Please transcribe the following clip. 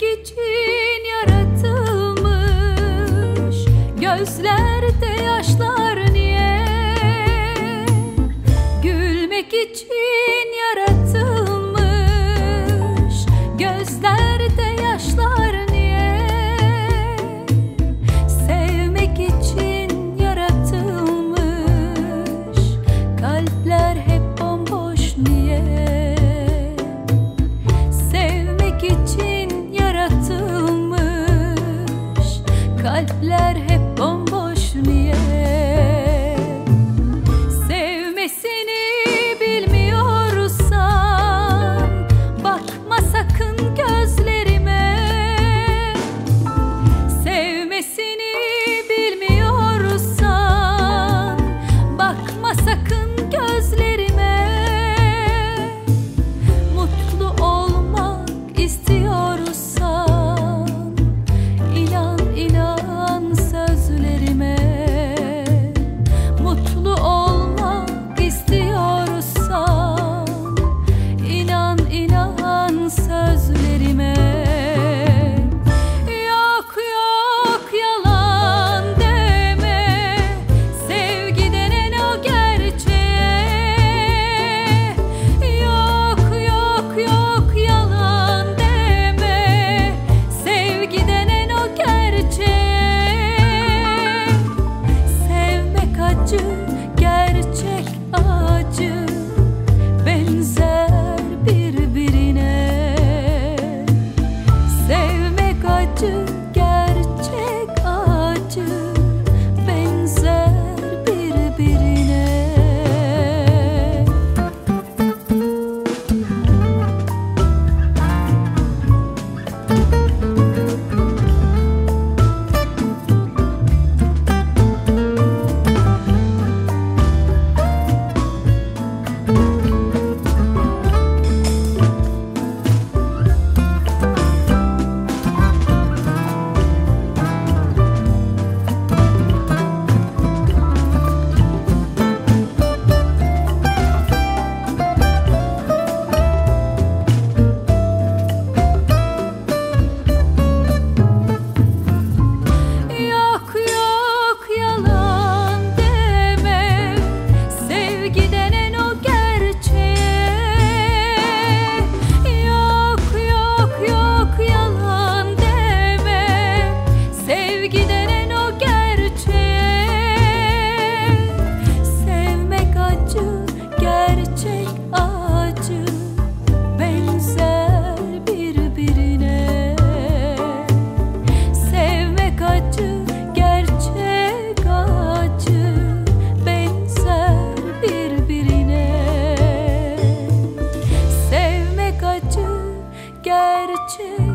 Sevmek için yaratılmış. Gözlerde yaşlar niye? Gülmek için kalpler hep 去。